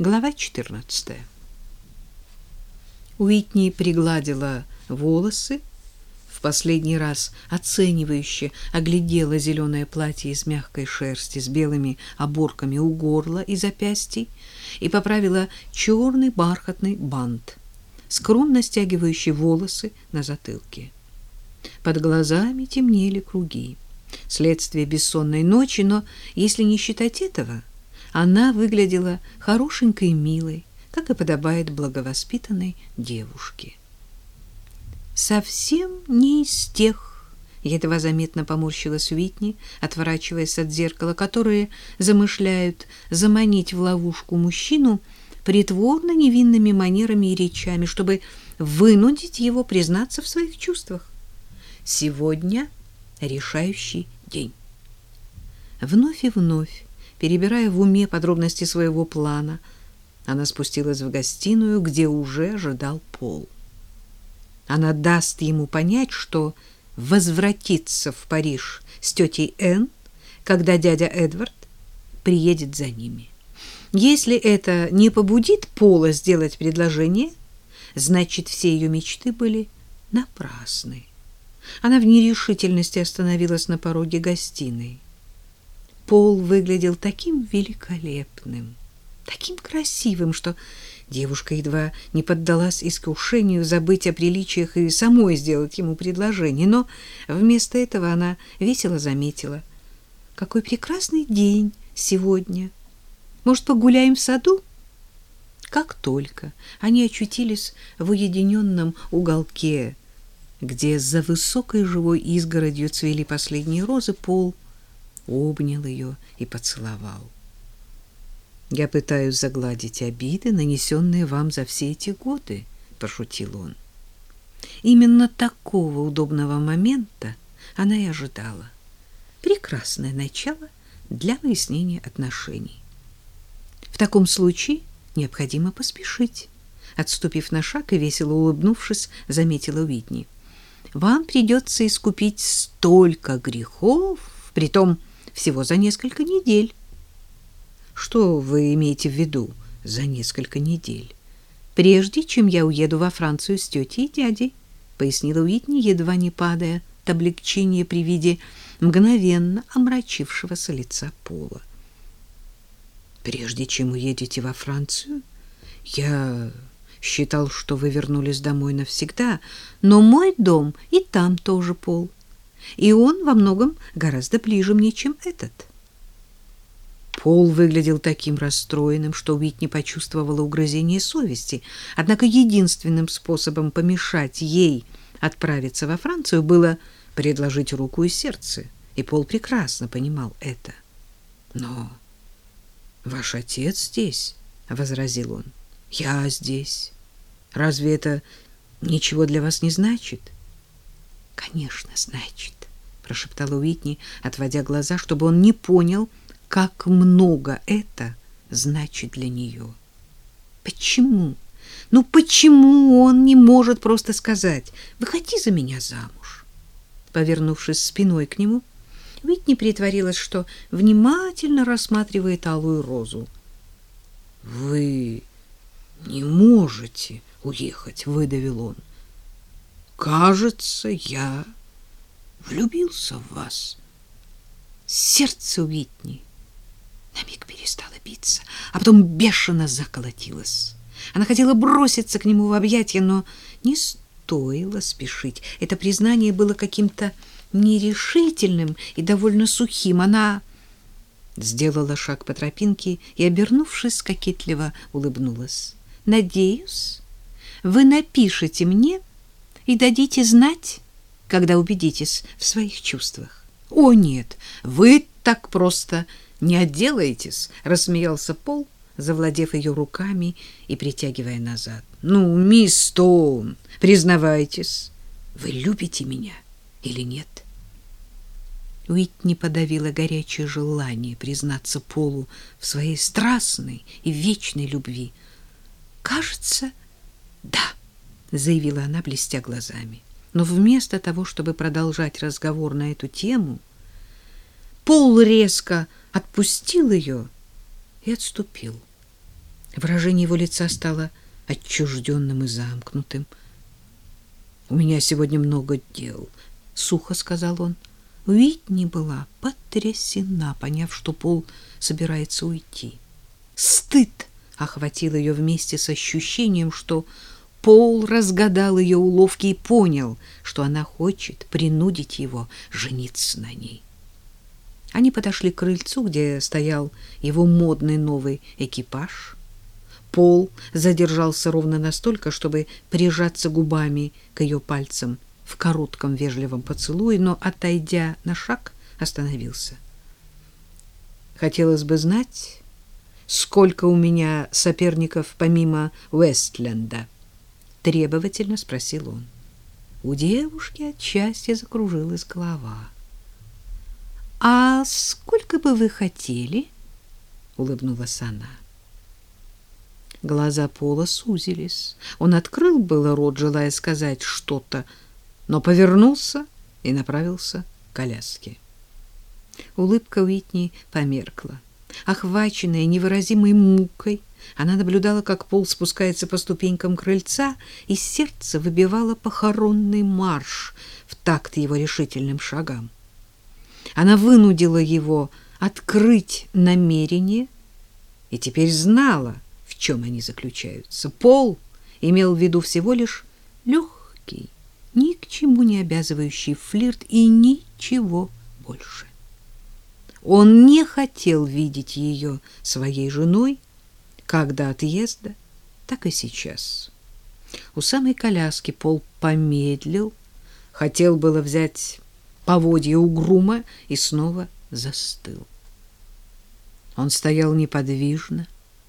Глава 14. Уитни пригладила волосы, в последний раз оценивающе оглядела зеленое платье из мягкой шерсти с белыми оборками у горла и запястий и поправила черный бархатный бант, скромно стягивающий волосы на затылке. Под глазами темнели круги, следствие бессонной ночи, но, если не считать этого, она выглядела хорошенькой и милой, как и подобает благовоспитанной девушке. Совсем не из тех, едва заметно поморщилась Уитни, отворачиваясь от зеркала, которые замышляют заманить в ловушку мужчину притворно невинными манерами и речами, чтобы вынудить его признаться в своих чувствах. Сегодня решающий день. Вновь и вновь Перебирая в уме подробности своего плана, она спустилась в гостиную, где уже ожидал Пол. Она даст ему понять, что возвратится в Париж с тетей Энн, когда дядя Эдвард приедет за ними. Если это не побудит Пола сделать предложение, значит, все ее мечты были напрасны. Она в нерешительности остановилась на пороге гостиной. Пол выглядел таким великолепным, таким красивым, что девушка едва не поддалась искушению забыть о приличиях и самой сделать ему предложение, но вместо этого она весело заметила: "Какой прекрасный день сегодня. Может, погуляем в саду?" Как только они очутились в уединенном уголке, где за высокой живой изгородью цвели последние розы, Пол обнял ее и поцеловал. Я пытаюсь загладить обиды, нанесенные вам за все эти годы, пошутил он. Именно такого удобного момента она и ожидала. Прекрасное начало для выяснения отношений. В таком случае необходимо поспешить. Отступив на шаг и весело улыбнувшись, заметила Уитни. Вам придется искупить столько грехов, притом всего за несколько недель. Что вы имеете в виду за несколько недель? Прежде чем я уеду во Францию с тетей и дядей, пояснила Уитни, едва не падая от облегчения при виде мгновенно омрачившегося лица Пола. Прежде чем уедете во Францию, я считал, что вы вернулись домой навсегда, но мой дом и там тоже Пол и он во многом гораздо ближе мне, чем этот. Пол выглядел таким расстроенным, что Уитни почувствовала угрызение совести. Однако единственным способом помешать ей отправиться во Францию было предложить руку и сердце, и Пол прекрасно понимал это. Но ваш отец здесь, возразил он. Я здесь. Разве это ничего для вас не значит? Конечно, значит прошептала Уитни, отводя глаза, чтобы он не понял, как много это значит для нее. Почему? Ну почему он не может просто сказать: "Выходи за меня замуж"? Повернувшись спиной к нему, Уитни притворилась, что внимательно рассматривает алую розу. Вы не можете уехать, выдавил он. Кажется, я влюбился в вас. Сердце Уитни на миг перестало биться, а потом бешено заколотилось. Она хотела броситься к нему в объятия, но не стоило спешить. Это признание было каким-то нерешительным и довольно сухим. Она сделала шаг по тропинке и, обернувшись, кокетливо улыбнулась. «Надеюсь, вы напишете мне и дадите знать, когда убедитесь в своих чувствах. О нет, вы так просто не отделаетесь, рассмеялся Пол, завладев ее руками и притягивая назад. Ну, мисс Стоун, признавайтесь, вы любите меня или нет? Уитни подавила горячее желание признаться Полу в своей страстной и вечной любви. «Кажется, да», — заявила она, блестя глазами. Но вместо того, чтобы продолжать разговор на эту тему, Пол резко отпустил ее и отступил. Выражение его лица стало отчужденным и замкнутым. «У меня сегодня много дел», — сухо сказал он. Уитни была потрясена, поняв, что Пол собирается уйти. Стыд охватил ее вместе с ощущением, что Пол разгадал ее уловки и понял, что она хочет принудить его жениться на ней. Они подошли к крыльцу, где стоял его модный новый экипаж. Пол задержался ровно настолько, чтобы прижаться губами к ее пальцам в коротком вежливом поцелуе, но, отойдя на шаг, остановился. Хотелось бы знать, сколько у меня соперников помимо Уэстленда, требовательно спросил он. У девушки от счастья закружилась голова. А сколько бы вы хотели? улыбнулась она. Глаза Пола сузились. Он открыл было рот, желая сказать что-то, но повернулся и направился к коляске. Улыбка Уитни померкла. Охваченная невыразимой мукой, она наблюдала, как Пол спускается по ступенькам крыльца, и сердце выбивало похоронный марш в такт его решительным шагам. Она вынудила его открыть намерение и теперь знала, в чем они заключаются. Пол имел в виду всего лишь легкий, ни к чему не обязывающий флирт и ничего больше. Он не хотел видеть ее своей женой, как до отъезда, так и сейчас. У самой коляски Пол помедлил, хотел было взять поводья у грума и снова застыл. Он стоял неподвижно,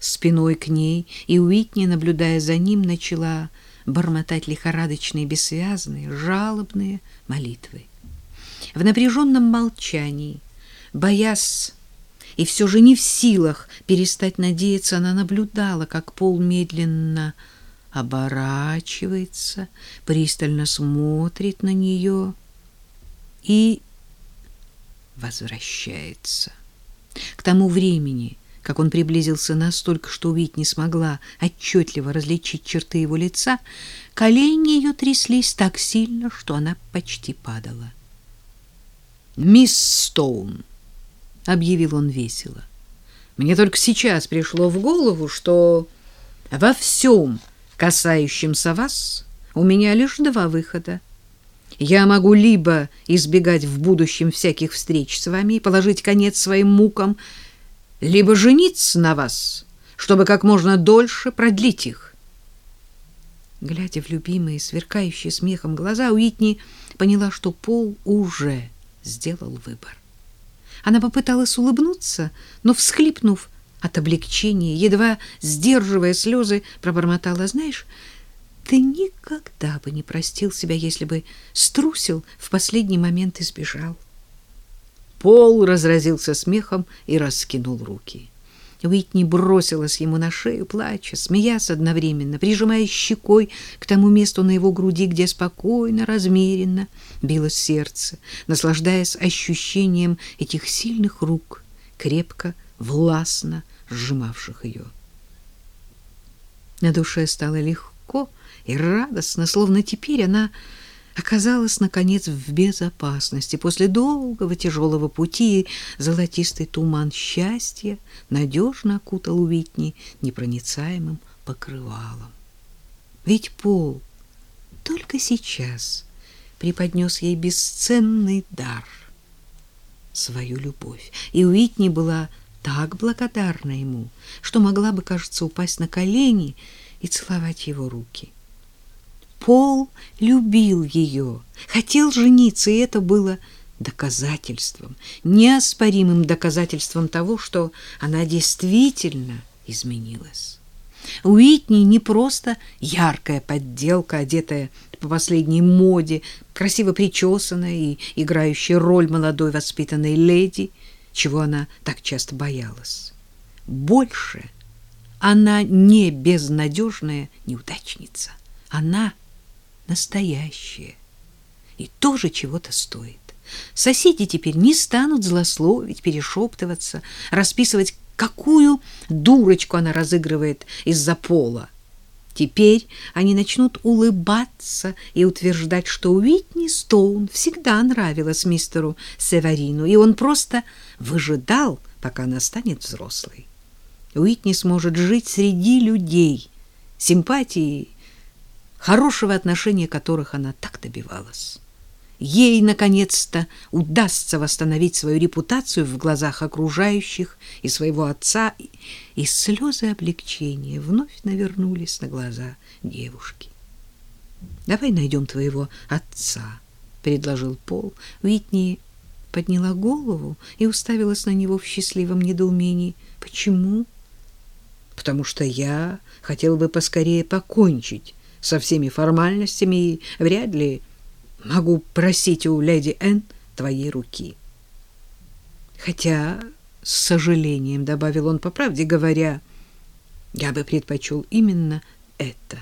спиной к ней, и Уитни, наблюдая за ним, начала бормотать лихорадочные, бессвязные, жалобные молитвы. В напряженном молчании, боясь и все же не в силах перестать надеяться, она наблюдала, как Пол медленно оборачивается, пристально смотрит на нее и возвращается. К тому времени, как он приблизился настолько, что Вить не смогла отчетливо различить черты его лица, колени ее тряслись так сильно, что она почти падала. «Мисс Стоун», — объявил он весело, — «мне только сейчас пришло в голову, что во всем, касающемся вас, у меня лишь два выхода. Я могу либо избегать в будущем всяких встреч с вами и положить конец своим мукам, либо жениться на вас, чтобы как можно дольше продлить их. Глядя в любимые, сверкающие смехом глаза, Уитни поняла, что Пол уже сделал выбор. Она попыталась улыбнуться, но, всхлипнув от облегчения, едва сдерживая слезы, пробормотала, «Знаешь, ты никогда бы не простил себя, если бы струсил в последний момент и сбежал». Пол разразился смехом и раскинул руки. Уитни бросилась ему на шею, плача, смеясь одновременно, прижимая щекой к тому месту на его груди, где спокойно, размеренно билось сердце, наслаждаясь ощущением этих сильных рук, крепко, властно сжимавших ее. На душе стало легко и радостно, словно теперь она оказалась, наконец, в безопасности. После долгого тяжелого пути золотистый туман счастья надежно окутал Уитни непроницаемым покрывалом. Ведь Пол только сейчас преподнес ей бесценный дар — свою любовь. И Уитни была так благодарна ему, что могла бы, кажется, упасть на колени и целовать его руки. — Пол любил ее, хотел жениться, и это было доказательством, неоспоримым доказательством того, что она действительно изменилась. Уитни не просто яркая подделка, одетая по последней моде, красиво причесанная и играющая роль молодой воспитанной леди, чего она так часто боялась. Больше она не безнадежная неудачница. Она настоящее и тоже чего-то стоит. Соседи теперь не станут злословить, перешептываться, расписывать Какую дурочку она разыгрывает из-за пола. Теперь они начнут улыбаться и утверждать, что Уитни Стоун всегда нравилась мистеру Северину, и он просто выжидал, пока она станет взрослой. Уитни сможет жить среди людей, симпатии, хорошего отношения которых она так добивалась ей наконец-то удастся восстановить свою репутацию в глазах окружающих и своего отца, и слезы облегчения вновь навернулись на глаза девушки. Давай найдем твоего отца, предложил Пол. Уитни подняла голову и уставилась на него в счастливом недоумении. Почему? Потому что я хотел бы поскорее покончить со всеми формальностями и вряд ли могу просить у леди Н твоей руки. Хотя, с сожалением, добавил он, по правде говоря, я бы предпочел именно это.